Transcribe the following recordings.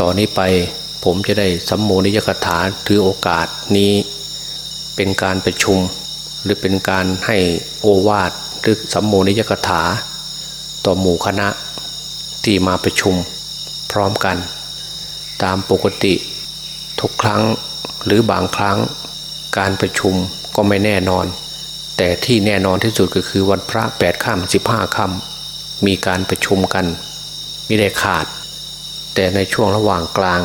ต่อนนี้ไปผมจะได้สัมโมนิยกถาถือโอกาสนี้เป็นการประชุม หรือเป็นการให้โอวาทหรือสัมโมนิยกถา ต่อหมู่คณะที่มาประชุมพร้อมกัน ตามปกติทุกครั้งหรือบางครั้งการประชุมก็ไม่แน่นอน แต่ที่แน่นอนที่สุดก็คือวันพระแปดค่ำสิบห้าค่ำมีการประชุมกันไม่ได้ขาด แต่ในช่วงระหว่างกลาง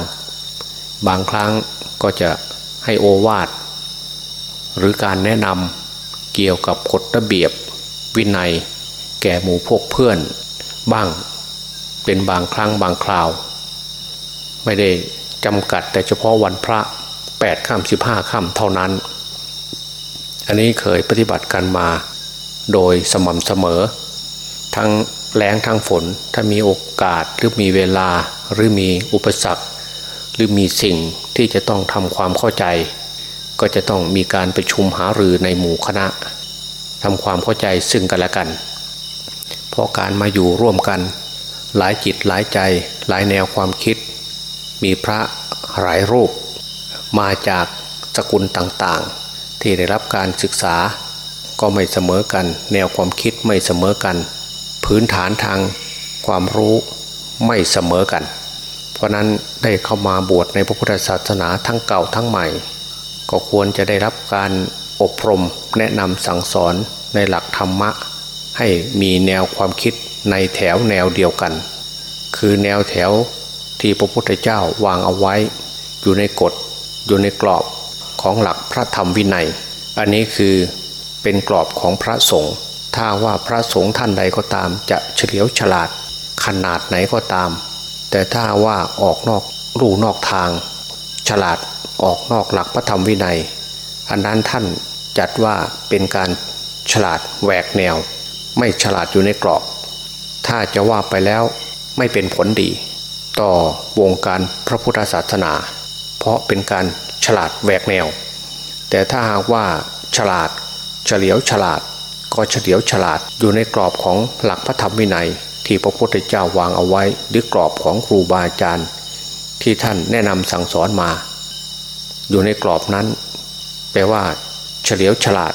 บางครั้งก็จะให้โอวาทหรือการแนะนำเกี่ยวกับกฎระเบียบวินัย แก่หมู่พวกเพื่อน บ้างเป็นบางครั้งบางคราว ไม่ได้จำกัดแต่เฉพาะวันพระแปดค่ำสิบห้าค่ำเท่านั้น อันนี้เคยปฏิบัติกันมาโดยสม่ำเสมอ ทั้ง แรงทั้งฝน ถ้ามีโอกาสหรือมีเวลาหรือมีอุปสรรค หรือมีสิ่งที่จะต้องทำความเข้าใจ ก็จะต้องมีการประชุมหารือในหมู่คณะทำความเข้าใจซึ่งกันและกัน เพราะการมาอยู่ร่วมกัน หลายจิตหลายใจหลายแนวความคิด มีพระหลายรูป มาจากสกุลต่างๆ ที่ได้รับการศึกษาก็ไม่เสมอกัน แนวความคิดไม่เสมอกัน พื้นฐานทางความรู้ไม่เสมอกัน เพราะนั้นได้เข้ามาบวชในพระพุทธศาสนาทั้งเก่าทั้งใหม่ ก็ควรจะได้รับการอบรมแนะนำสั่งสอนในหลักธรรมะ ให้มีแนวความคิดในแถวแนวเดียวกัน คือแนวแถวที่พระพุทธเจ้าวางเอาไว้ อยู่ในกฎอยู่ในกรอบของหลักพระธรรมวินัย อันนี้คือเป็นกรอบของพระสงฆ์ ถ้าว่าพระสงฆ์ท่านใดก็ตามจะเฉลียวฉลาดขนาดไหนก็ตาม แต่ถ้าว่าออกนอกรูนอกทาง ฉลาดออกนอกหลักพระธรรมวินัย อันนั้นท่านจัดว่าเป็นการฉลาดแหวกแนว ไม่ฉลาดอยู่ในกรอบ ถ้าจะว่าไปแล้วไม่เป็นผลดี ต่อวงการพระพุทธศาสนา เพราะเป็นการฉลาดแหวกแนว แต่ถ้าหากว่าฉลาดเฉลียวฉลาด ก็เฉลียวฉลาดอยู่ในกรอบของหลักพระธรรมวินัย ที่พระพุทธเจ้าวางเอาไว้ หรือกรอบของครูบาอาจารย์ ที่ท่านแนะนำสั่งสอนมา อยู่ในกรอบนั้น แปลว่าเฉลียวฉลาด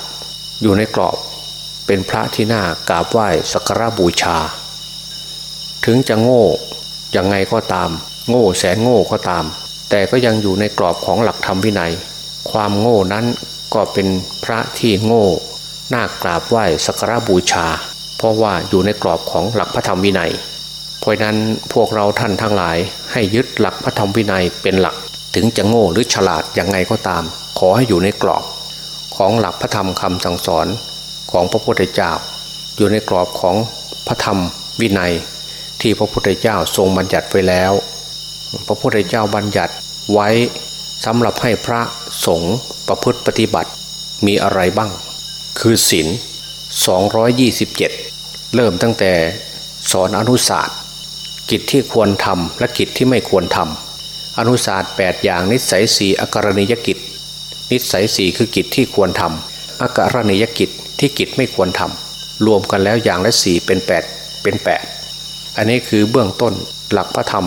อยู่ในกรอบเป็นพระที่น่ากราบไหว้สักการะบูชา ถึงจะโง่ยังไงก็ตาม โง่แสนโง่ก็ตาม แต่ก็ยังอยู่ในกรอบของหลักธรรมวินัย ความโง่นั้นก็เป็นพระที่โง่ น่ากราบไหว้สักการบูชา เพราะว่าอยู่ในกรอบของหลักพระธรรมวินัย เพราะนั้นพวกเราท่านทั้งหลาย ให้ยึดหลักพระธรรมวินัยเป็นหลัก ถึงจะโง่หรือฉลาดยังไงก็ตาม ขอให้อยู่ในกรอบ ของหลักพระธรรมคำสั่งสอนของพระพุทธเจ้า อยู่ในกรอบของพระธรรมวินัย ที่พระพุทธเจ้าทรงบัญญัติไว้แล้ว พระพุทธเจ้าบัญญัติไว้สำหรับให้พระสงฆ์ประพฤติปฏิบัติมีอะไรบ้าง คือศีล227 เริ่มตั้งแต่สอนอนุศาสตร์กิจที่ควรทำและกิจที่ไม่ควรทำอนุศาสตร์ 8 อย่างนิสัยสีอการณียกิจ นิสัยสีคือกิจที่ควรทำอาการณียกิจที่กิจไม่ควรทำรวมกันแล้วอย่างละสี่เป็นแปดเป็นแปดอันนี้คือเบื้องต้นหลักพระธรรม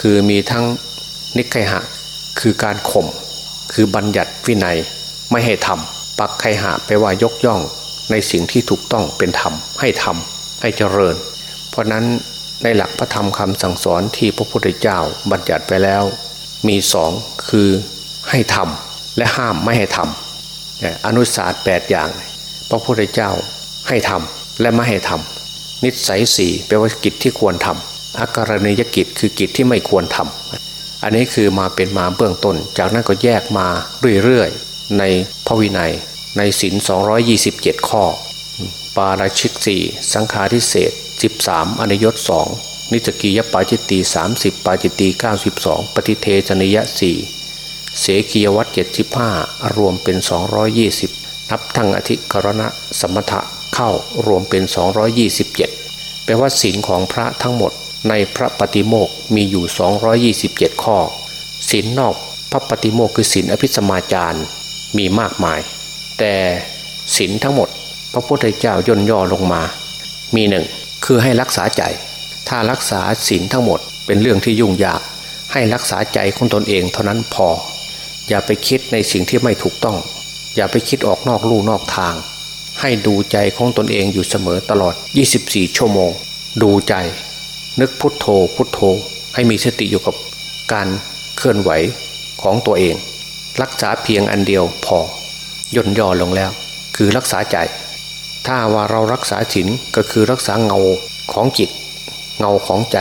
คือมีทั้งนิไคหะคือการข่มคือบัญญัติวินัยไม่ให้ทำ ปักไคหะไปว่ายกย่องในสิ่งที่ถูกต้องเป็นธรรมให้ทำให้เจริญ เพราะนั้นในหลักพระธรรมคำสั่งสอนที่พระพุทธเจ้าบัญญัติไปแล้ว มีสองคือให้ทำและห้ามไม่ให้ทำอนุสาสตร์แปดอย่าง พระพุทธเจ้าให้ทำและไม่ให้ทำนิสัยสี่แปลว่ากิจที่ควรทำอาการณียกิจคือกิจที่ไม่ควรทำอันนี้คือมาเป็นมาเบื้องต้น จากนั้นก็แยกมาเรื่อยๆในพระวินัย ในศิน227 ข้อ ปาราชิกสี่สังฆาทิเศษ 13 อนยศสองนิจกียปาจิตตี30 ปาจิตตี92 ปฏิเทชนิยะสี่เสกียวัตเจ็ดสิบห้ารวมเป็น 220 นับทั้งอธิกรณะสมถะเข้ารวมเป็น 227 แปลว่าศีลของพระทั้งหมดในพระปฏิโมกมีอยู่ 227 ข้อศีลนอกพระปฏิโมกคือศีลอภิสมาจารมีมากมาย แต่ศีลทั้งหมด พระพุทธเจ้าย่นย่อลงมา มีหนึ่งคือให้รักษาใจ ถ้ารักษาศีลทั้งหมดเป็นเรื่องที่ยุ่งยาก ให้รักษาใจของตนเองเท่านั้นพอ อย่าไปคิดในสิ่งที่ไม่ถูกต้อง อย่าไปคิดออกนอกลู่นอกทาง ให้ดูใจของตนเองอยู่เสมอตลอด 24 ชั่วโมง ดูใจ นึกพุทโธ พุทโธ ให้มีสติอยู่กับการเคลื่อนไหวของตัวเอง รักษาเพียงอันเดียวพอ ย่นย่อลงแล้ว คือรักษาใจ ถ้าว่าเรารักษาศีลก็คือรักษาเงาของจิต เงาของใจ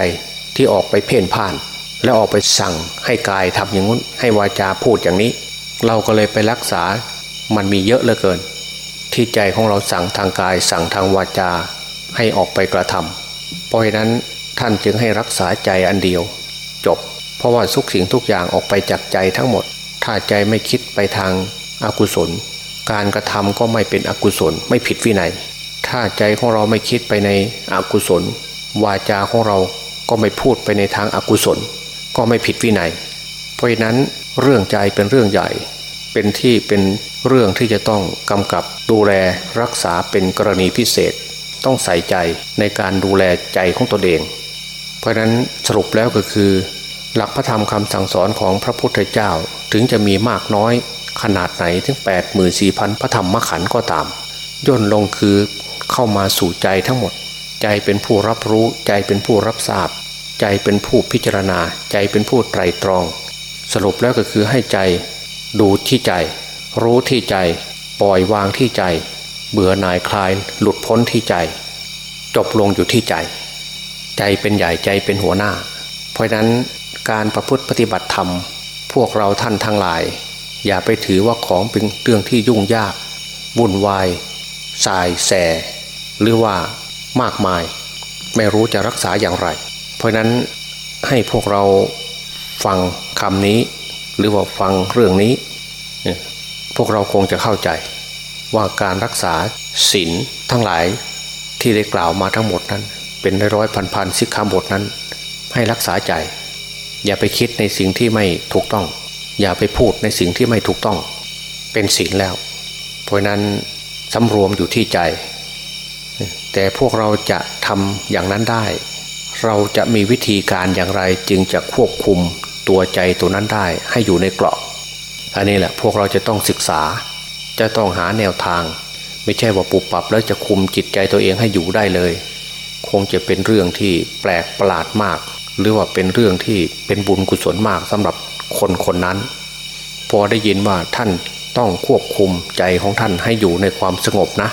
ที่ออกไปเพ่นพ่าน แล้วออกไปสั่งให้กายทำอย่างนู้นให้วาจาพูดอย่างนี้ เราก็เลยไปรักษามันมีเยอะเหลือเกิน ที่ใจของเราสั่งทางกาย สั่งทางวาจาให้ออกไปกระทำเพราะฉะนั้นท่านจึงให้รักษาใจอันเดียว จบ เพราะว่าทุกสิ่งทุกอย่างออกไปจากใจทั้งหมด ถ้าใจไม่คิดไปทางอากุศล การกระทำก็ไม่เป็นอกุศลไม่ผิดวินัย ถ้าใจของเราไม่คิดไปในอกุศล วาจาของเราก็ไม่พูดไปในทางอากุศล ก็ไม่ผิดวินัย เพราะฉะนั้นเรื่องใจเป็นเรื่องใหญ่ เป็นที่เป็นเรื่องที่จะต้องกำกับดูแลรักษาเป็นกรณีพิเศษ ต้องใส่ใจในการดูแลใจของตนเอง เพราะนั้นสรุปแล้วก็คือ หลักพระธรรมคำสั่งสอนของพระพุทธเจ้าถึงจะมีมากน้อย ขนาดไหนถึง8 4 0 0 0พระธรรมขันธ์ก็ตาม ย่นลงคือเข้ามาสู่ใจทั้งหมด ใจเป็นผู้รับรู้ใจเป็นผู้รับทราบ ใจเป็นผู้พิจารณา ใจเป็นผู้ไตรตรอง สรุปแล้วก็คือให้ใจดูที่ใจ รู้ที่ใจ ปล่อยวางที่ใจ เบื่อหน่ายคลายหลุดพ้นที่ใจ จบลงอยู่ที่ใจ ใจเป็นใหญ่ใจเป็นหัวหน้า เพราะนั้นการประพฤติปฏิบัติธรรม พวกเราท่านทั้งหลาย อย่าไปถือว่าของเป็นเรื่องที่ยุ่งยากวุ่นวายสายแส หรือว่ามากมาย ไม่รู้จะรักษาอย่างไร เพราะนั้นให้พวกเราฟังคำนี้ หรือว่าฟังเรื่องนี้ พวกเราคงจะเข้าใจ ว่าการรักษาศีลทั้งหลายที่ได้กล่าวมาทั้งหมดนั้น เป็นร้อยพันพันสิกขาบทนั้น ให้รักษาใจ อย่าไปคิดในสิ่งที่ไม่ถูกต้อง อย่าไปพูดในสิ่งที่ไม่ถูกต้องเป็นศีลแล้ว เพราะนั้นสำรวมอยู่ที่ใจ แต่พวกเราจะทำอย่างนั้นได้ เราจะมีวิธีการอย่างไรจึงจะควบคุมตัวใจตัวนั้นได้ให้อยู่ในกรอบอันนี้แหละพวกเราจะต้องศึกษา จะต้องหาแนวทาง ไม่ใช่ว่าปุบปับแล้วจะคุมจิตใจตัวเองให้อยู่ได้เลย คงจะเป็นเรื่องที่แปลกประหลาดมาก หรือว่าเป็นเรื่องที่เป็นบุญกุศลมากสำหรับ คนคนนั้น พอได้ยินว่าท่านต้องควบคุมใจของท่านให้อยู่ในความสงบนะ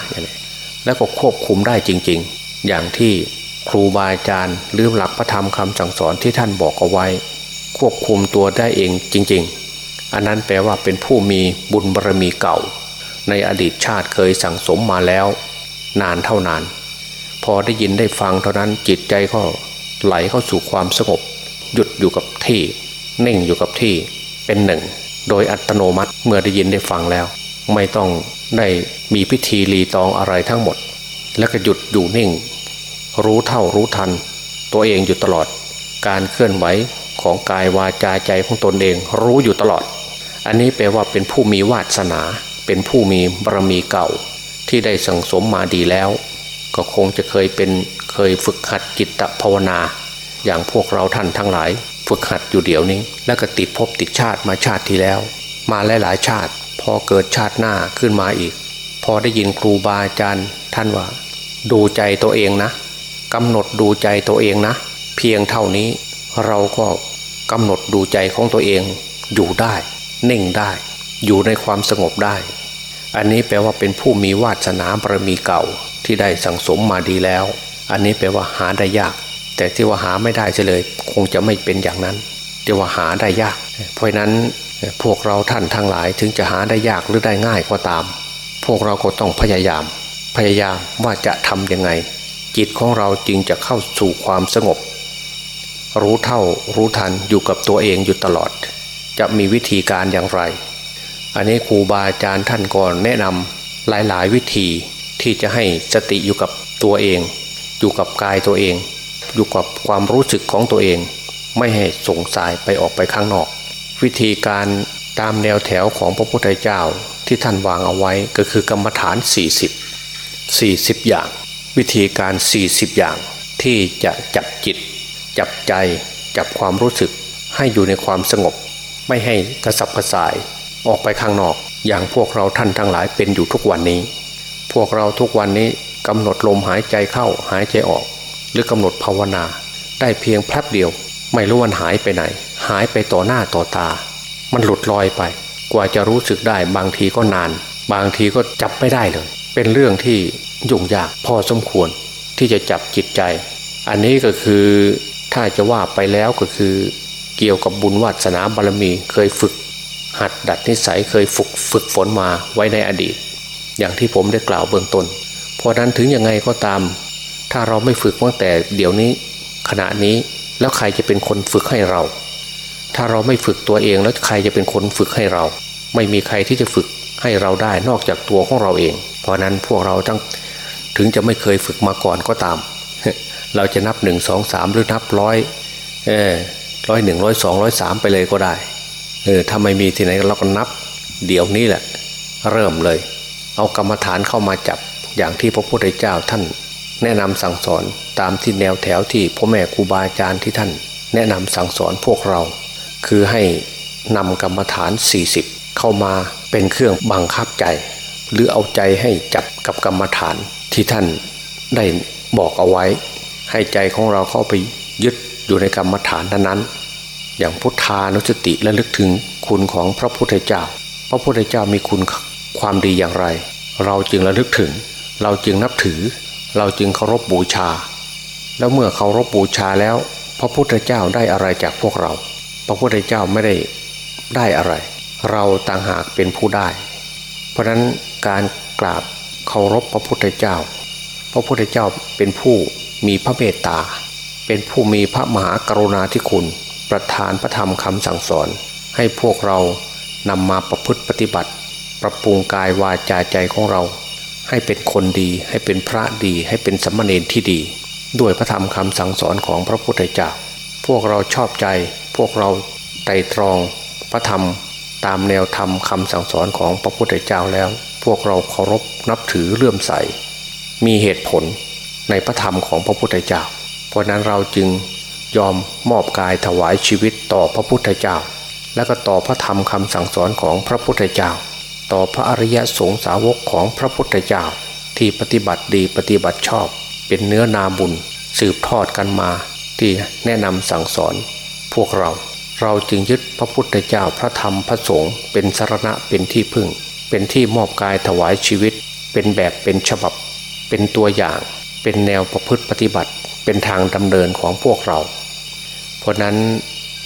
แล้วก็ควบคุมได้จริง ๆ อย่างที่ครูบาอาจารย์หรือหลักพระธรรมคำสั่งสอนที่ท่านบอกเอาไว้ ควบคุมตัวได้เองจริง ๆ อันนั้นแปลว่าเป็นผู้มีบุญบารรมีเก่า ในอดีตชาติเคยสั่งสมมาแล้ว นานเท่านาน พอได้ยินได้ฟังเท่านั้นจิตใจก็ไหลเข้าสู่ความสงบ หยุดอยู่กับที่ นิ่งอยู่กับที่เป็นหนึ่ง โดยอัตโนมัติเมื่อได้ยินได้ฟังแล้ว ไม่ต้องได้มีพิธีรีตองอะไรทั้งหมด แล้วก็หยุดอยู่นิ่ง รู้เท่ารู้ทัน ตัวเองอยู่ตลอด การเคลื่อนไหวของกายวาจาใจของตนเองรู้อยู่ตลอด อันนี้แปลว่าเป็นผู้มีวาสนา เป็นผู้มีบารมีเก่า ที่ได้สั่งสมมาดีแล้ว ก็คงจะเคยเป็นเคยฝึกหัดจิตภาวนา อย่างพวกเราท่านทั้งหลาย ฝึกหัดอยู่เดี๋ยวนี้ แล้วก็ติดภพติดชาติมาชาติที่แล้ว มาหลายๆชาติ พอเกิดชาติหน้าขึ้นมาอีก พอได้ยินครูบาอาจารย์ท่านว่า ดูใจตัวเองนะกำหนดดูใจตัวเองนะ เพียงเท่านี้เราก็กำหนดดูใจของตัวเอง อยู่ได้ นิ่งได้ อยู่ในความสงบได้ อันนี้แปลว่าเป็นผู้มีวาสนาบารมีเก่าที่ได้สั่งสมมาดีแล้ว อันนี้แปลว่าหาได้ยาก แต่ที่ว่าหาไม่ได้เฉลยคงจะไม่เป็นอย่างนั้นที่ว่าหาได้ยาก เพราะนั้นพวกเราท่านทั้งหลายถึงจะหาได้ยากหรือได้ง่ายก็ตาม พวกเราก็ต้องพยายาม พยายามว่าจะทำยังไง จิตของเราจึงจะเข้าสู่ความสงบ รู้เท่ารู้ทันอยู่กับตัวเองอยู่ตลอด จะมีวิธีการอย่างไร อันนี้ครูบาอาจารย์ท่านก่อนแนะนำหลายๆ วิธีที่จะให้สติอยู่กับตัวเอง อยู่กับกายตัวเอง อยู่กับความรู้สึกของตัวเอง ไม่ให้ส่งสายไปออกไปข้างนอก วิธีการตามแนวแถวของพระพุทธเจ้าที่ท่านวางเอาไว้ก็คือกรรมฐาน 40 40 อย่าง วิธีการ 40 อย่าง ที่จะจับจิต จับใจจับความรู้สึกให้อยู่ในความสงบ ไม่ให้กระสับกระส่ายออกไปข้างนอก อย่างพวกเราท่านทั้งหลายเป็นอยู่ทุกวันนี้ พวกเราทุกวันนี้กำหนดลมหายใจเข้าหายใจออก รือกำหนดภาวนา ได้เพียงแป๊บเดียว ไม่รู้วันหายไปไหน หายไปต่อหน้าต่อตา มันหลุดลอยไป กว่าจะรู้สึกได้บางทีก็นาน บางทีก็จับไม่ได้เลย เป็นเรื่องที่ยุ่งยากพอสมควร ที่จะจับจิตใจ อันนี้ก็คือถ้าจะว่าไปแล้วก็คือ เกี่ยวกับบุญวัสนาบารมีเคยฝึก หัดดัดนิสัยเคยฝึกฝึกฝนมาไว้ในอดีต อย่างที่ผมได้กล่าวเบื้องต้นเพราะนั้นถึงยังไงก็ตาม ถ้าเราไม่ฝึกตั้งแต่เดี๋ยวนี้ขณะนี้แล้วใครจะเป็นคนฝึกให้เรา ถ้าเราไม่ฝึกตัวเองแล้วใครจะเป็นคนฝึกให้เรา ไม่มีใครที่จะฝึกให้เราได้นอกจากตัวของเราเอง เพราะนั้นพวกเราทั้งถึงจะไม่เคยฝึกมาก่อนก็ตาม เราจะนับหนึ่งสองสามหรือนับร้อยเออร้อยหนึ่งร้อยสองร้อยสามไปเลยก็ได้เออถ้าไม่มีที่ไหนเราก็นับ เดี๋ยวนี้แหละ เริ่มเลย เอากรรมฐานเข้ามาจับอย่างที่พระพุทธเจ้าท่าน แนะนำสั่งสอนตามที่แนวแถวที่พ่อแม่ครูบาอาจารย์ที่ท่าน แนะนำสั่งสอนพวกเรา คือให้นำกรรมฐาน 40 เข้ามาเป็นเครื่องบังคับใจ หรือเอาใจให้จับกับกรรมฐานที่ท่านได้บอกเอาไว้ ให้ใจของเราเข้าไปยึดอยู่ในกรรมฐานนั้นๆอย่างพุทธานุสติและลึกถึงคุณของพระพุทธเจ้า พระพุทธเจ้ามีคุณความดีอย่างไร เราจึงระลึกถึง เราจึงนับถือ เราจึงเคารพบบูชา แล้วเมื่อเคารพบบูชาแล้ว พระพุทธเจ้าได้อะไรจากพวกเรา พระพุทธเจ้าไม่ได้ได้อะไร เราต่างหากเป็นผู้ได้ เพราะนั้นการกราบเคารพพระพุทธเจ้า พระพุทธเจ้าเป็นผู้มีพระเมตตา เป็นผู้มีพระมหากรุณาธิคุณ ประทานพระธรรมคำสั่งสอน ให้พวกเรานำมาประพฤติปฏิบัติ ปรับปรุงกายวาจาใจของเรา ให้เป็นคนดี ให้เป็นพระดี ให้เป็นสัมมาเนรที่ดี ด้วยพระธรรมคำสั่งสอนของพระพุทธเจ้า พวกเราชอบใจ พวกเราไตรตรองพระธรรมตามแนวธรรมคำสั่งสอนของพระพุทธเจ้าแล้ว พวกเราเคารพนับถือเลื่อมใส มีเหตุผลในพระธรรมของพระพุทธเจ้า เพราะนั้นเราจึงยอมมอบกายถวายชีวิตต่อพระพุทธเจ้า และก็ต่อพระธรรมคำสั่งสอนของพระพุทธเจ้า ต่อพระอริยสงสาวกของพระพุทธเจ้าที่ปฏิบัติดีปฏิบัติชอบ เป็นเนื้อนาบุญ สืบทอดกันมา ที่แนะนำสั่งสอน พวกเราเราจึงยึดพระพุทธเจ้าพระธรรมพระสงฆ์เป็นสารณะเป็นที่พึ่ง เป็นที่มอบกายถวายชีวิต เป็นแบบเป็นฉบับ เป็นตัวอย่าง เป็นแนวประพฤติปฏิบัติ เป็นทางดำเนินของพวกเรา เพราะนั้น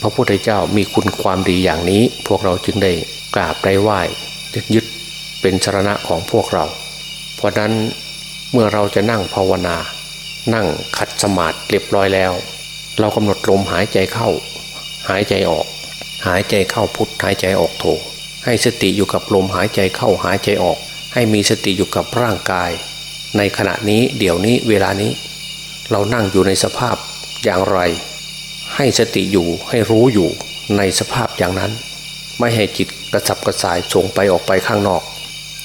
พระพุทธเจ้ามีคุณความดีอย่างนี้ พวกเราจึงได้กราบได้ไหว้ ยึดเป็นสารณะของพวกเรา เพราะนั้นเมื่อเราจะนั่งภาวนา นั่งขัดสมาธิเรียบร้อยแล้ว เรากำหนดลมหายใจเข้า หายใจออก หายใจเข้าพุทหายใจออกโทให้สติอยู่กับลมหายใจเข้าหายใจออก ให้มีสติอยู่กับร่างกาย ในขณะนี้เดี๋ยวนี้เวลานี้ เรานั่งอยู่ในสภาพอย่างไร ให้สติอยู่ให้รู้อยู่ในสภาพอย่างนั้น ไม่ให้จิต กระสับกระส่ายส่งไปออกไปข้างนอก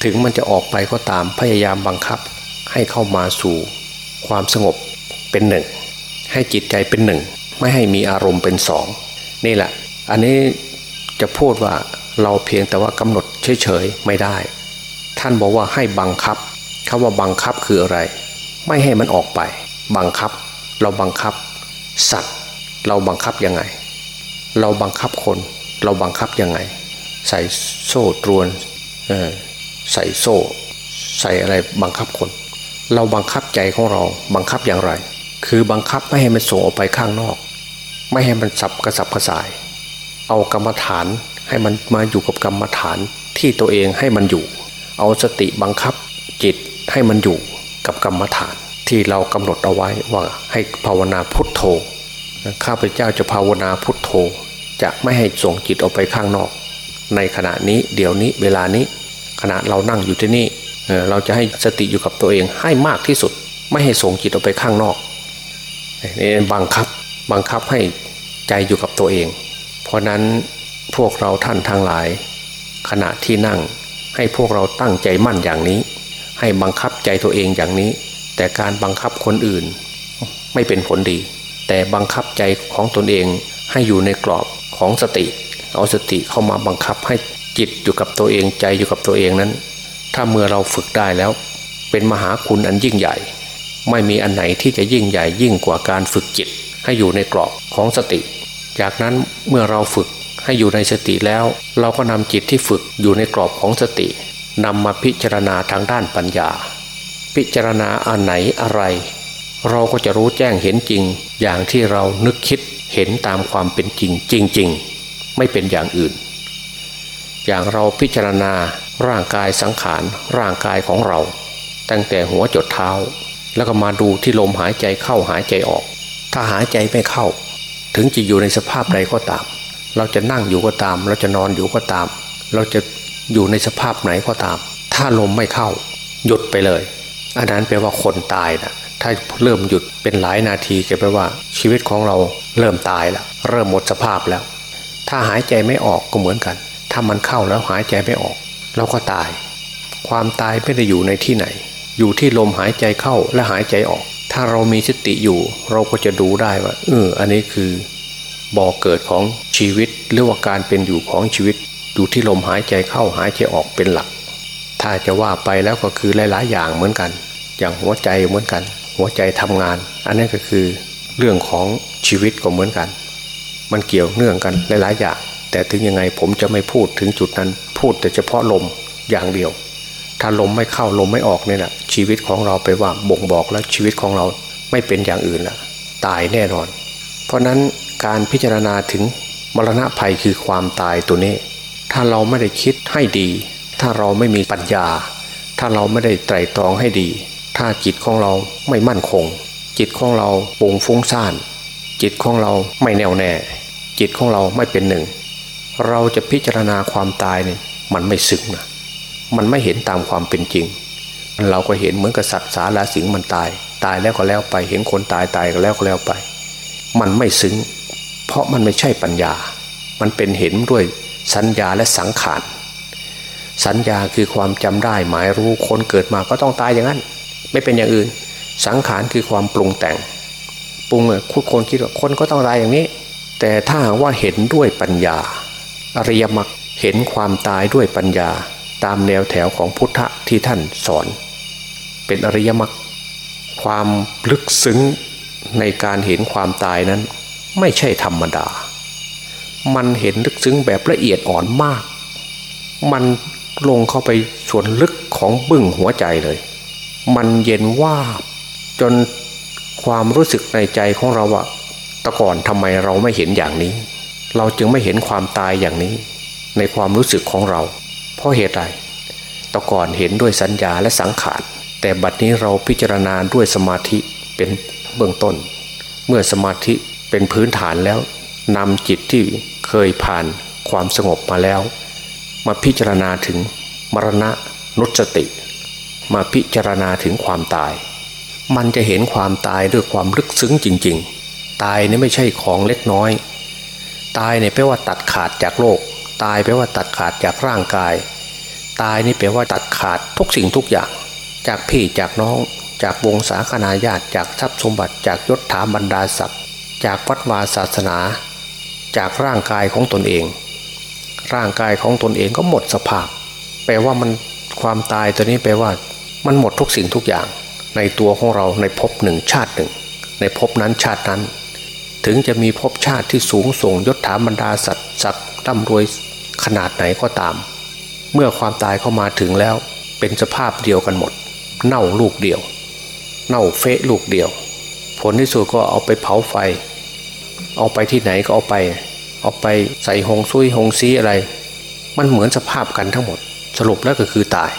ถึงมันจะออกไปก็ตามพยายามบังคับ ให้เข้ามาสู่ความสงบเป็นหนึ่ง ให้จิตใจเป็นหนึ่ง ไม่ให้มีอารมณ์เป็นสองนี่แหละ อันนี้จะพูดว่าเราเพียงแต่ว่ากำหนดเฉยๆไม่ได้ ท่านบอกว่าให้บังคับคำว่าบังคับคืออะไร ไม่ให้มันออกไป บังคับ เราบังคับ สัตว์ เราบังคับยังไง เราบังคับคน เราบังคับยังไง ใส่โซ่ตรวนใส่โซ่ ใส่อะไรบังคับคน เราบังคับใจของเราบังคับอย่างไร คือบังคับไม่ให้มันส่งออกไปข้างนอก ไม่ให้มันสับกระสับกระส่าย เอากรรมฐานให้มันมาอยู่กับกรรมฐานที่ตัวเองให้มันอยู่ เอาสติบังคับจิตให้มันอยู่กับกรรมฐาน ที่เรากำหนดเอาไว้ว่าให้ภาวนาพุทโธข้าพเจ้าจะภาวนาพุทโธ จะไม่ให้ส่งจิตออกไปข้างนอก ในขณะนี้เดี๋ยวนี้เวลานี้ขณะเรานั่งอยู่ที่นี่เราจะให้สติอยู่กับตัวเองให้มากที่สุด ไม่ให้ส่งจิตออกไปข้างนอกนี่บังคับบังคับให้ใจอยู่กับตัวเอง เพราะนั้นพวกเราท่านทั้งหลาย ขณะที่นั่งให้พวกเราตั้งใจมั่นอย่างนี้ ให้บังคับใจตัวเองอย่างนี้ แต่การบังคับคนอื่น ไม่เป็นผลดี แต่บังคับใจของตนเองให้อยู่ในกรอบของสติ เอาสติเข้ามาบังคับให้จิตอยู่กับตัวเองใจอยู่กับตัวเองนั้น ถ้าเมื่อเราฝึกได้แล้ว เป็นมหาคุณอันยิ่งใหญ่ ไม่มีอันไหนที่จะยิ่งใหญ่ยิ่งกว่าการฝึกจิต ให้อยู่ในกรอบของสติ จากนั้นเมื่อเราฝึกให้อยู่ในสติแล้ว เราก็นำจิตที่ฝึกอยู่ในกรอบของสตินำมาพิจารณาทางด้านปัญญา พิจารณาอันไหนอะไร เราก็จะรู้แจ้งเห็นจริง อย่างที่เรานึกคิดเห็นตามความเป็นจริงจริงๆ ไม่เป็นอย่างอื่น อย่างเราพิจารณาร่างกายสังขารร่างกายของเรา ตั้งแต่หัวจดเท้า แล้วก็มาดูที่ลมหายใจเข้าหายใจออก ถ้าหายใจไม่เข้า ถึงจะอยู่ในสภาพใดก็ตาม เราจะนั่งอยู่ก็ตาม เราจะนอนอยู่ก็ตาม เราจะอยู่ในสภาพไหนก็ตาม ถ้าลมไม่เข้า หยุดไปเลย อันนั้นแปลว่าคนตายนะถ้าเริ่มหยุดเป็นหลายนาทีก็แปลว่าชีวิตของเราเริ่มตายแล้วเริ่มหมดสภาพแล้ว ถ้าหายใจไม่ออกก็เหมือนกัน ถ้ามันเข้าแล้วหายใจไม่ออก เราก็ตาย ความตายไม่ได้อยู่ในที่ไหน อยู่ที่ลมหายใจเข้าและหายใจออก ถ้าเรามีสติอยู่ เราก็จะดูได้ว่าเอออันนี้คือบ่อเกิดของชีวิตหรือว่าการเป็นอยู่ของชีวิต อยู่ที่ลมหายใจเข้าหายใจออกเป็นหลัก ถ้าจะว่าไปแล้วก็คือหลายๆอย่างเหมือนกัน อย่างหัวใจเหมือนกัน หัวใจทำงาน อันนี้ก็คือเรื่องของชีวิตก็เหมือนกัน มันเกี่ยวเนื่องกันหลายๆอย่าง แต่ถึงยังไงผมจะไม่พูดถึงจุดนั้น พูดแต่เฉพาะลมอย่างเดียว ถ้าลมไม่เข้าลมไม่ออกเนี่ยแหละชีวิตของเราไปว่าบ่งบอกแล้วชีวิตของเราไม่เป็นอย่างอื่นละตายแน่นอน เพราะนั้นการพิจารณาถึงมรณะภัยคือความตายตัวนี้ ถ้าเราไม่ได้คิดให้ดี ถ้าเราไม่มีปัญญา ถ้าเราไม่ได้ไตรตรองให้ดี ถ้าจิตของเราไม่มั่นคง จิตของเราปุงฟุ้งซ่าน จิตของเราไม่แน่วแน่ จิตของเราไม่เป็นหนึ่ง เราจะพิจารณาความตายเนี่ยมันไม่ซึ้งนะมันไม่เห็นตามความเป็นจริง เราก็เห็นเหมือนกับสัตว์สาราสิงมันตาย ตายแล้วก็แล้วไปเห็นคนตายตายก็แล้วก็แล้วไป มันไม่ซึ้ง เพราะมันไม่ใช่ปัญญา มันเป็นเห็นด้วยสัญญาและสังขารสัญญาคือความจำได้หมายรู้คนเกิดมาก็ต้องตายอย่างนั้น ไม่เป็นอย่างอื่น สังขารคือความปรุงแต่ง ปรุงเลยคุคนคิดว่าคนก็ต้องตายอย่างนี้ แต่ถ้าว่าเห็นด้วยปัญญา อริยมรรคเห็นความตายด้วยปัญญา ตามแนวแถวของพุทธะที่ท่านสอน เป็นอริยมรรคความลึกซึ้งในการเห็นความตายนั้น ไม่ใช่ธรรมดา มันเห็นลึกซึ้งแบบละเอียดอ่อนมาก มันลงเข้าไปส่วนลึกของบึ้งหัวใจเลย มันเย็นว่าจน ความรู้สึกในใจของเราอะตะก่อนทำไมเราไม่เห็นอย่างนี้ เราจึงไม่เห็นความตายอย่างนี้ ในความรู้สึกของเรา เพราะเหตุใดตะก่อนเห็นด้วยสัญญาและสังขารแต่บัดนี้เราพิจารณาด้วยสมาธิเป็นเบื้องต้น เมื่อสมาธิเป็นพื้นฐานแล้วนำจิตที่เคยผ่านความสงบมาแล้ว มาพิจารณาถึงมรณะนุสติ มาพิจารณาถึงความตาย มันจะเห็นความตายด้วยความลึกซึ้งจริง ๆ ตายนี่ไม่ใช่ของเล็กน้อย ตายเนี่ยแปลว่าตัดขาดจากโลก ตายแปลว่าตัดขาดจากร่างกาย ตายนี่แปลว่าตัดขาดทุกสิ่งทุกอย่าง จากพี่จากน้อง จากวงศาคณาญาติ จากทรัพย์สมบัติ จากยศถาบรรดาศักดิ์ จากวัดวาศาสนา จากร่างกายของตนเอง ร่างกายของตนเองก็หมดสภาพ แปลว่ามันความตายตัวนี้แปลว่า มันหมดทุกสิ่งทุกอย่าง ในตัวของเราในภพหนึ่งชาติหนึ่ง ในภพนั้นชาตินั้น ถึงจะมีภพชาติที่สูงส่งยศถาบรรดาสัตว์สัตว์ร่ำรวยขนาดไหนก็ตาม เมื่อความตายเข้ามาถึงแล้วเป็นสภาพเดียวกันหมด เน่าลูกเดียว เน่าเฟะลูกเดียว ผลที่สุดก็เอาไปเผาไฟ เอาไปที่ไหนก็เอาไป เอาไปใส่หงซุยหงซีอะไร มันเหมือนสภาพกันทั้งหมด สรุปแล้วก็คือตาย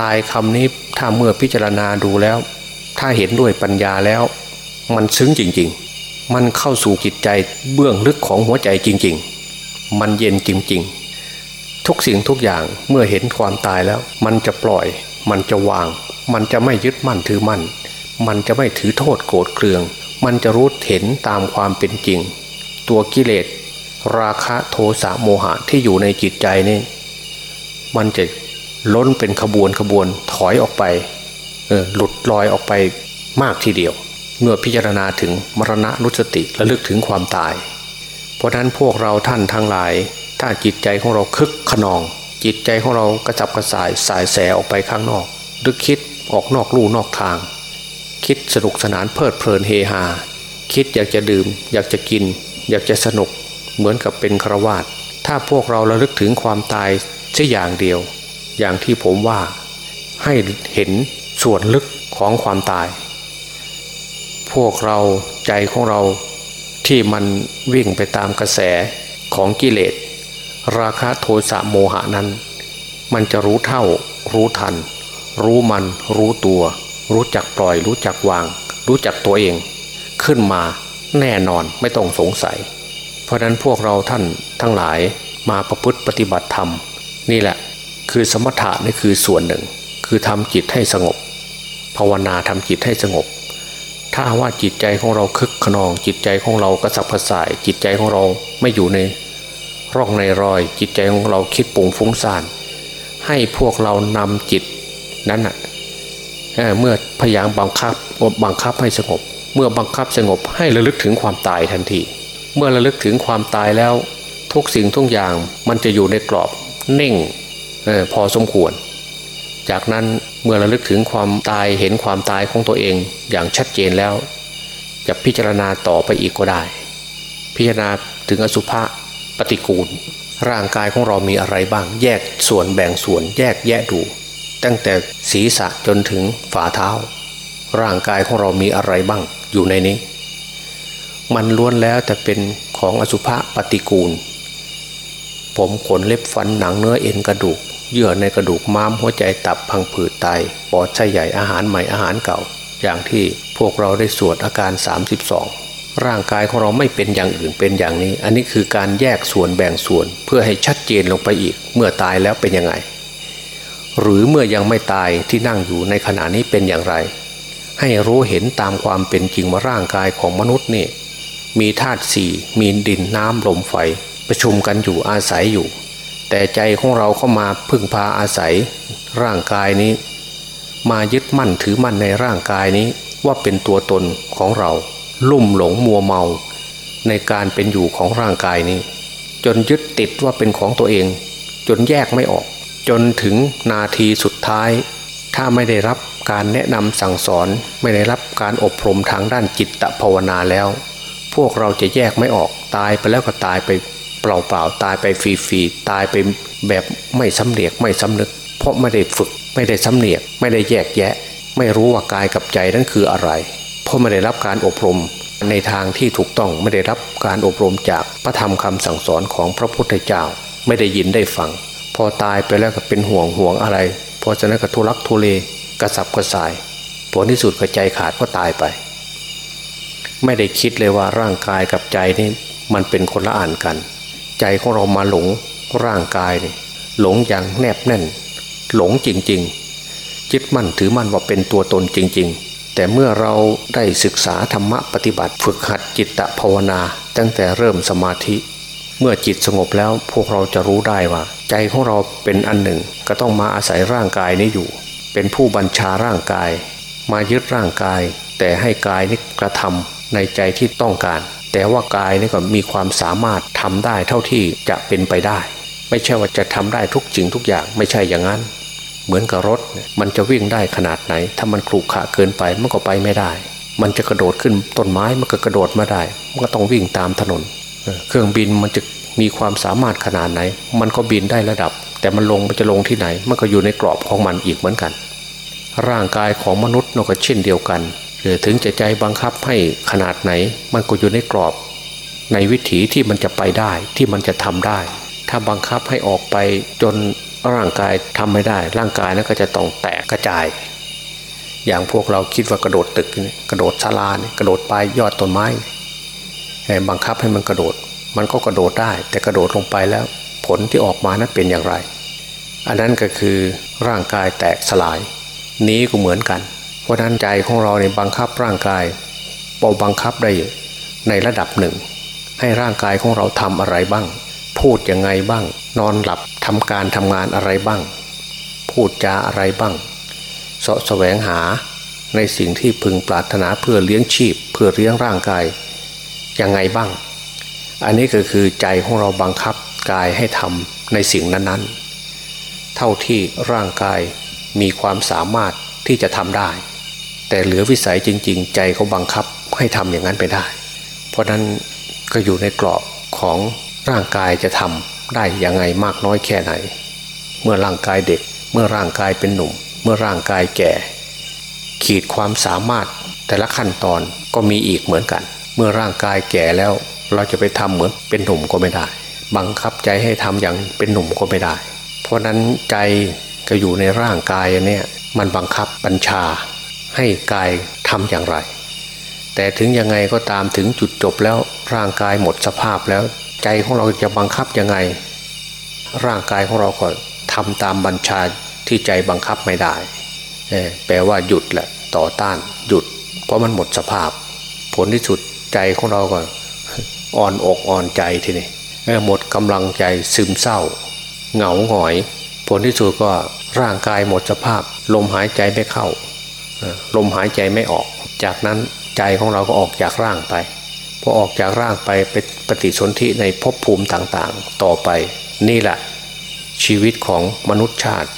ตายคำนี้ถ้าเมื่อพิจารณาดูแล้ว ถ้าเห็นด้วยปัญญาแล้ว มันซึ้งจริง ๆ มันเข้าสู่จิตใจเบื้องลึกของหัวใจจริง ๆ มันเย็นจริง ๆ ทุกสิ่งทุกอย่างเมื่อเห็นความตายแล้ว มันจะปล่อย มันจะวาง มันจะไม่ยึดมั่นถือมั่น มันจะไม่ถือโทษโกรธเคือง มันจะรู้เห็นตามความเป็นจริง ตัวกิเลสราคะโทสะโมหะที่อยู่ในจิตใจนี่มันจะ ล้นเป็นขบวนขบวนถอยออกไปหลุดลอยออกไปมากทีเดียว เมื่อพิจารณาถึงมรณะนุสติระลึกถึงความตาย เพราะนั้นพวกเราท่านทั้งหลาย ถ้าจิตใจของเราคึกขนอง จิตใจของเรากระจับกระส่ายสายแสออกไปข้างนอก หรือคิดออกนอกลู่นอกทาง คิดสนุกสนานเพลิดเพลินเฮฮาคิดอยากจะดื่ม อยากจะกิน อยากจะสนุกเหมือนกับเป็นครวาตถ้าพวกเราระลึกถึงความตายแค่อย่างเดียว อย่างที่ผมว่าให้เห็นส่วนลึกของความตาย พวกเราใจของเราที่มันวิ่งไปตามกระแสของกิเลส ราคะโทสะโมหะนั้น มันจะรู้เท่า รู้ทัน รู้มัน รู้ตัว รู้จักปล่อย รู้จักวาง รู้จักตัวเอง ขึ้นมาแน่นอนไม่ต้องสงสัย เพราะนั้นพวกเราท่านทั้งหลายมาประพฤติปฏิบัติธรรม นี่แหละ คือสมถะนี่คือส่วนหนึ่ง คือทำจิตให้สงบ ภาวนาทำจิตให้สงบ ถ้าว่าจิตใจของเราคึกขนอง จิตใจของเรากระสับกระส่าย จิตใจของเราไม่อยู่ในร่องในรอย จิตใจของเราคิดปุ่งฟุ้งซ่าน ให้พวกเรานำจิตนั้นอะเมื่อพยายามบังคับบังคับให้สงบ เมื่อบังคับสงบให้ระลึกถึงความตายทันที เมื่อระลึกถึงความตายแล้ว ทุกสิ่งทุกอย่างมันจะอยู่ในกรอบเน่ง พอสมควร จากนั้นเมื่อระลึกถึงความตายเห็นความตายของตัวเองอย่างชัดเจนแล้ว จะพิจารณาต่อไปอีกก็ได้ พิจารณาถึงอสุภะปฏิกูล ร่างกายของเรามีอะไรบ้าง แยกส่วนแบ่งส่วนแยกแยะดู ตั้งแต่ศีรษะจนถึงฝ่าเท้า ร่างกายของเรามีอะไรบ้างอยู่ในนี้ มันล้วนแล้วแต่เป็นของอสุภะปฏิกูล ผมขนเล็บฟันหนังเนื้อเอ็นกระดูก เยื่อในกระดูกม้ามหัวใจตับพังผืดไตปอดไส้ใหญ่อาหารใหม่อาหารเก่า อย่างที่พวกเราได้สวดอาการ 32 ร่างกายของเราไม่เป็นอย่างอื่นเป็นอย่างนี้ อันนี้คือการแยกส่วนแบ่งส่วนเพื่อให้ชัดเจนลงไปอีก เมื่อตายแล้วเป็นยังไง หรือเมื่อยังไม่ตายที่นั่งอยู่ในขณะนี้เป็นอย่างไร ให้รู้เห็นตามความเป็นจริงว่าร่างกายของมนุษย์นี่มีธาตุสี่มีดินน้ำลมไฟประชุมกันอยู่อาศัยอยู่ แต่ใจของเราเข้ามาพึ่งพาอาศัยร่างกายนี้ มายึดมั่นถือมั่นในร่างกายนี้ว่าเป็นตัวตนของเรา ลุ่มหลงมัวเมา ในการเป็นอยู่ของร่างกายนี้ จนยึดติดว่าเป็นของตัวเอง จนแยกไม่ออก จนถึงนาทีสุดท้าย ถ้าไม่ได้รับการแนะนำสั่งสอนไม่ได้รับการอบรมทางด้านจิตภาวนาแล้ว พวกเราจะแยกไม่ออกตายไปแล้วก็ตายไป เปล่าๆตายไปฟรีๆตายไปแบบไม่สำเนียกไม่สำนึก เพราะไม่ได้ฝึกไม่ได้สำเนียกไม่ได้แยกแยะ ไม่รู้ว่ากายกับใจนั้นคืออะไร เพราะไม่ได้รับการอบรมในทางที่ถูกต้องไม่ได้รับการอบรมจากพระธรรมคำสั่งสอนของพระพุทธเจ้า ไม่ได้ยินได้ฟัง พอตายไปแล้วก็เป็นห่วงห่วงอะไร พอจะนั้นก็ทุรักทุเลกระสับกระส่ายผลที่สุดก็ใจขาดก็ตายไป ไม่ได้คิดเลยว่าร่างกายกับใจนี่มันเป็นคนละอ่านกัน ใจของเรามาหลงร่างกายนี่หลงอย่างแนบแน่น หลงจริงๆจิตมั่นถือมั่นว่าเป็นตัวตนจริง ๆ แต่เมื่อเราได้ศึกษาธรรมะปฏิบัติ ฝึกหัดจิตตภาวนา ตั้งแต่เริ่มสมาธิ เมื่อจิตสงบแล้วพวกเราจะรู้ได้ว่า ใจของเราเป็นอันหนึ่งก็ต้องมาอาศัยร่างกายนี้อยู่ เป็นผู้บัญชาร่างกาย มายึดร่างกาย แต่ให้กายนี้กระทำในใจที่ต้องการ แต่ว่ากายนี่ก็มีความสามารถทำได้เท่าที่จะเป็นไปได้ ไม่ใช่ว่าจะทำได้ทุกจริงทุกอย่างไม่ใช่อย่างนั้น เหมือนกับรถมันจะวิ่งได้ขนาดไหน ถ้ามันคลุกขะเกินไปมันก็ไปไม่ได้ มันจะกระโดดขึ้นต้นไม้มันก็กระโดดมาได้ มันก็ต้องวิ่งตามถนน เครื่องบินมันจะมีความสามารถขนาดไหน มันก็บินได้ระดับ แต่มันลงมันจะลงที่ไหน มันก็อยู่ในกรอบของมันอีกเหมือนกัน ร่างกายของมนุษย์นก็เช่นเดียวกัน ถึงจะใจบังคับให้ขนาดไหน มันก็อยู่ในกรอบ ในวิถีที่มันจะไปได้ที่มันจะทำได้ ถ้าบังคับให้ออกไปจนร่างกายทำไม่ได้ ร่างกายนั้นก็จะต้องแตกกระจาย อย่างพวกเราคิดว่ากระโดดตึกกระโดดชาลานกระโดดปลายยอดต้นไม้บังคับให้มันกระโดด มันก็กระโดดได้ แต่กระโดดลงไปแล้ว ผลที่ออกมานั้นเป็นอย่างไร อันนั้นก็คือร่างกายแตกสลาย นี้ก็เหมือนกัน เพราะนั้นใจของเราในบังคับร่างกายเบาบังคับได้ในระดับหนึ่ง ให้ร่างกายของเราทำอะไรบ้าง พูดยังไงบ้าง นอนหลับทำการทำงานอะไรบ้าง พูดจาอะไรบ้างสาะแสวงหาในสิ่งที่พึงปรารถนาเพื่อเลี้ยงชีพ เพื่อเลี้ยงร่างกายยังไงบ้าง อันนี้ก็คือใจของเราบังคับกายให้ทำในสิ่งนั้นๆ เท่าที่ร่างกายมีความสามารถที่จะทำได้ แต่เหลือวิสัยจริง ๆ ใจเขาบังคับให้ทำอย่างนั้นไปได้ เพราะนั้นก็อยู่ในกรอบของร่างกายจะทำได้ยังไงมากน้อยแค่ไหน เมื่อร่างกายเด็ก เมื่อร่างกายเป็นหนุ่ม เมื่อร่างกายแก่ ขีดความสามารถแต่ละขั้นตอนก็มีอีกเหมือนกัน เมื่อร่างกายแก่แล้วเราจะไปทำเหมือนเป็นหนุ่มก็ไม่ได้ บังคับใจให้ทำอย่างเป็นหนุ่มก็ไม่ได้ เพราะนั้นใจก็อยู่ในร่างกายอันนี้มันบังคับบัญชา ให้กายทำอย่างไร แต่ถึงยังไงก็ตามถึงจุดจบแล้วร่างกายหมดสภาพแล้ว ใจของเราจะบังคับยังไง ร่างกายของเราก็ทำตามบัญชาที่ใจบังคับไม่ได้แปลว่าหยุดแหละต่อต้านหยุด เพราะมันหมดสภาพ ผลที่สุดใจของเราก็อ่อนอกอ่อนใจทีนี้หมดกำลังใจซึมเศร้า เหงาหงอย ผลที่สุดก็ร่างกายหมดสภาพ ลมหายใจไม่เข้า ลมหายใจไม่ออก จากนั้นใจของเราก็ออกจากร่างไปพอออกจากร่างไปไปปฏิสนธิในภพภูมิต่างๆ ต่อไป นี่แหละชีวิตของมนุษย์ชาติ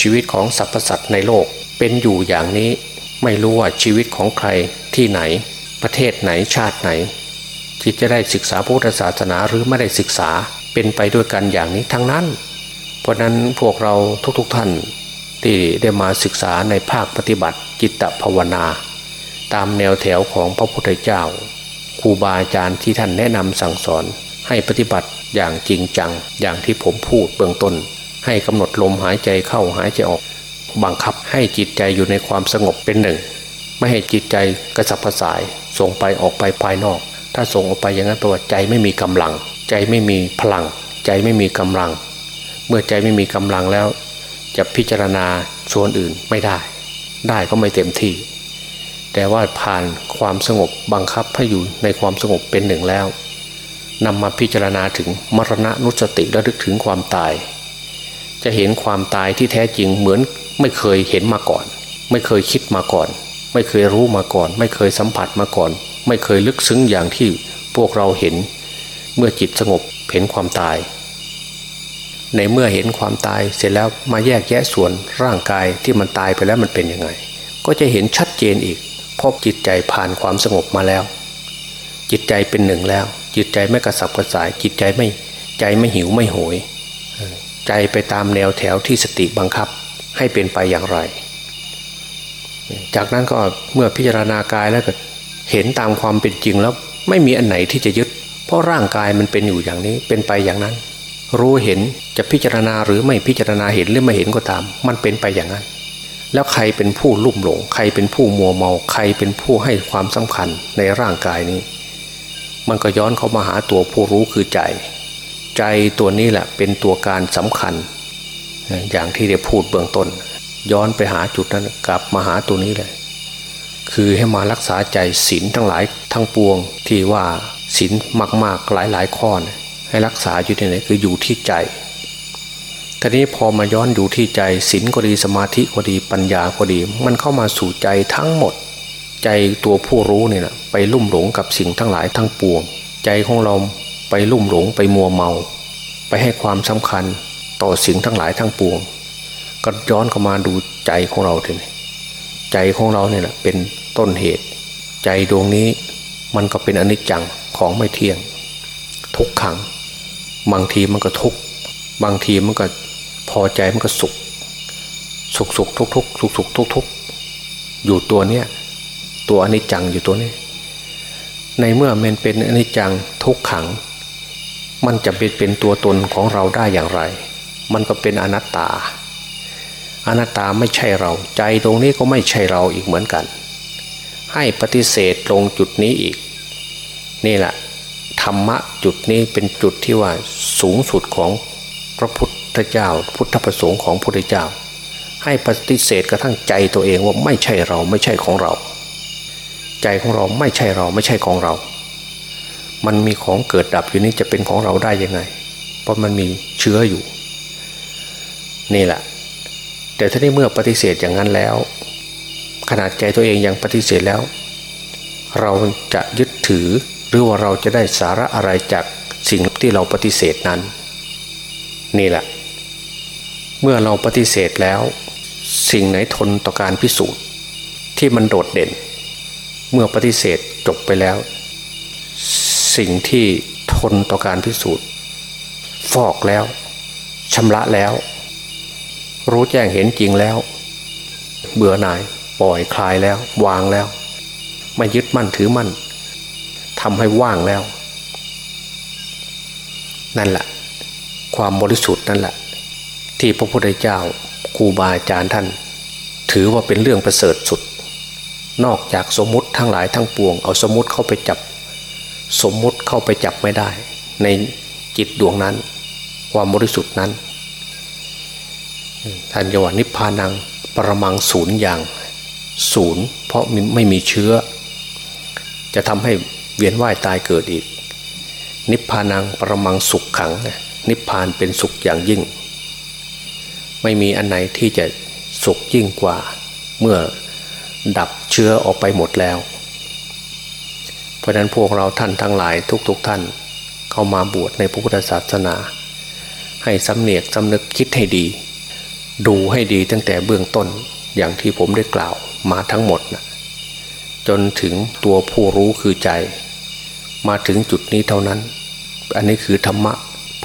ชีวิตของสรรพสัตว์ในโลกเป็นอยู่อย่างนี้ ไม่รู้ว่าชีวิตของใครที่ไหน ประเทศไหนชาติไหน ที่จะได้ศึกษาพุทธศาสนาหรือไม่ได้ศึกษาเป็นไปด้วยกันอย่างนี้ทั้งนั้น เพราะนั้นพวกเราทุกๆทท่าน ที่ได้มาศึกษาในภาคปฏิบัติจิตภาวนา ตามแนวแถวของพระพุทธเจ้าครูบาอาจารย์ที่ท่านแนะนำสั่งสอนให้ปฏิบัติอย่างจริงจัง อย่างที่ผมพูดเบื้องต้น ให้กำหนดลมหายใจเข้าหายใจออก บังคับให้จิตใจอยู่ในความสงบเป็นหนึ่ง ไม่ให้จิตใจกระสับกระส่าย ส่งไปออกไปภายนอก ถ้าส่งออกไปอย่างนั้นแปลว่าใจไม่มีกำลัง ใจไม่มีพลัง ใจไม่มีกำลัง เมื่อใจไม่มีกำลังแล้ว จะพิจารณาส่วนอื่นไม่ได้ ได้ก็ไม่เต็มที่ แต่ว่าผ่านความสงบบังคับให้อยู่ในความสงบเป็นหนึ่งแล้วนำมาพิจารณาถึงมรณะนุสติและลึกถึงความตาย จะเห็นความตายที่แท้จริงเหมือนไม่เคยเห็นมาก่อน ไม่เคยคิดมาก่อน ไม่เคยรู้มาก่อน ไม่เคยสัมผัสมาก่อน ไม่เคยลึกซึ้งอย่างที่พวกเราเห็น เมื่อจิตสงบเห็นความตาย ในเมื่อเห็นความตายเสร็จแล้วมาแยกแยะส่วนร่างกายที่มันตายไปแล้วมันเป็นยังไง ก็จะเห็นชัดเจนอีกพบจิตใจผ่านความสงบมาแล้ว จิตใจเป็นหนึ่งแล้ว จิตใจไม่กระสับกระส่าย จิตใจไม่ใจไม่หิวไม่โหย ใจไปตามแนวแถวที่สติบังคับให้เป็นไปอย่างไร จากนั้นก็เมื่อพิจารณากายแล้วก็เห็นตามความเป็นจริงแล้วไม่มีอันไหนที่จะยึด เพราะร่างกายมันเป็นอยู่อย่างนี้เป็นไปอย่างนั้น รู้เห็นจะพิจารณาหรือไม่พิจารณาเห็นหรือไม่เห็นก็ตาม มันเป็นไปอย่างนั้น แล้วใครเป็นผู้ลุ่มหลง ใครเป็นผู้มัวเมาใครเป็นผู้ให้ความสำคัญในร่างกายนี้ มันก็ย้อนเข้ามาหาตัวผู้รู้คือใจ ใจตัวนี้แหละเป็นตัวการสำคัญ อย่างที่ได้พูดเบื้องต้น ย้อนไปหาจุดนั้นกลับมาหาตัวนี้เลยคือให้มารักษาใจศีลทั้งหลายทั้งปวงที่ว่าศีลมากๆหลายๆข้อ ให้รักษาอยู่ที่ไหนคืออยู่ที่ใจทีนี้พอมาย้อนอยู่ที่ใจศีลก็ดีสมาธิก็ดีปัญญาก็ดี มันเข้ามาสู่ใจทั้งหมด ใจตัวผู้รู้เนี่ยนะไปลุ่มหลงกับสิ่งทั้งหลายทั้งปวง ใจของเราไปลุ่มหลงไปมัวเมา ไปให้ความสำคัญต่อสิ่งทั้งหลายทั้งปวง ก็ย้อนเข้ามาดูใจของเราทีนี้ใจของเราเนี่ยแหละเป็นต้นเหตุ ใจดวงนี้มันก็เป็นอนิจจังของไม่เที่ยง ทุกขัง บางทีมันก็ทุกบางทีมันก็พอใจมันก็สุข สุขสุขทุกทุกสุขสุขทุกทุกอยู่ตัวเนี้ยตัวอนิจจังอยู่ตัวนี้ ในเมื่อมันเป็นอนิจจังทุกขัง มันจะเป็นเป็นตัวตนของเราได้อย่างไร มันก็เป็นอนัตตา อนัตตาไม่ใช่เรา ใจตรงนี้ก็ไม่ใช่เราอีกเหมือนกัน ให้ปฏิเสธลงจุดนี้อีก นี่แหละ รรมะจุดนี้เป็นจุดที่ว่าสูงสุดของพระพุทธเจ้า พุทธประสงค์ของพระพุทธเจ้า ให้ปฏิเสธกระทั่งใจตัวเองว่าไม่ใช่เราไม่ใช่ของเรา ใจของเราไม่ใช่เราไม่ใช่ของเรา มันมีของเกิดดับอยู่นี้จะเป็นของเราได้ยังไง เพราะมันมีเชื้ออยู่ นี่แหละ แต่ถ้าได้เมื่อปฏิเสธอย่างนั้นแล้ว ขนาดใจตัวเองยังปฏิเสธแล้ว เราจะยึดถือ หรือว่าเราจะได้สาระอะไรจากสิ่งที่เราปฏิเสธนั้น นี่แหละ เมื่อเราปฏิเสธแล้ว สิ่งไหนทนต่อการพิสูจน์ ที่มันโดดเด่น เมื่อปฏิเสธจบไปแล้ว สิ่งที่ทนต่อการพิสูจน์ ฟอกแล้วชำระแล้ว รู้แจ้งเห็นจริงแล้ว เบื่อหน่ายปล่อยคลายแล้ว วางแล้ว ไม่ยึดมั่นถือมั่น ทำให้ว่างแล้ว นั่นแหละ ความบริสุทธิ์นั่นแหละ ที่พระพุทธเจ้าครูบาอาจารย์ท่าน ถือว่าเป็นเรื่องประเสริฐสุด นอกจากสมมติทั้งหลายทั้งปวง เอาสมมติเข้าไปจับ สมมติเข้าไปจับไม่ได้ ในจิตดวงนั้น ความบริสุทธิ์นั้นท่านยว่านิพพานังปรมังศูนย์อย่างศูนย์เพราะไม่มีเชื้อ จะทำให้ เวียนว่ายตายเกิดอีก นิพพานังปรมังสุขขัง นิพพานเป็นสุขอย่างยิ่ง ไม่มีอันไหนที่จะสุขยิ่งกว่า เมื่อดับเชื้อออกไปหมดแล้ว เพราะนั้นพวกเราท่านทั้งหลายทุกๆทท่าน เข้ามาบวชในพระพุทธศาสนา ให้สำเนียกสำนึกคิดให้ดี ดูให้ดีตั้งแต่เบื้องต้นอย่างที่ผมได้กล่าวมาทั้งหมดนะจนถึงตัวผู้รู้คือใจ มาถึงจุดนี้เท่านั้น อันนี้คือธรรมะ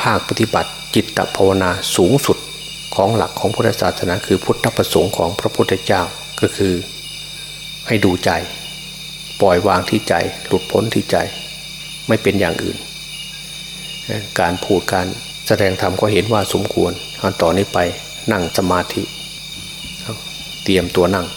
ภาคปฏิบัติจิตตภาวนาสูงสุดของหลักของพุทธศาสนา คือพุทธประสงค์ของพระพุทธเจ้าก็คือ ให้ดูใจ ปล่อยวางที่ใจ หลุดพ้นที่ใจ ไม่เป็นอย่างอื่น การพูดการแสดงธรรมก็เห็นว่าสมควรต่อนนี้ไปนั่งสมาธิ เตรียมตัวนั่ง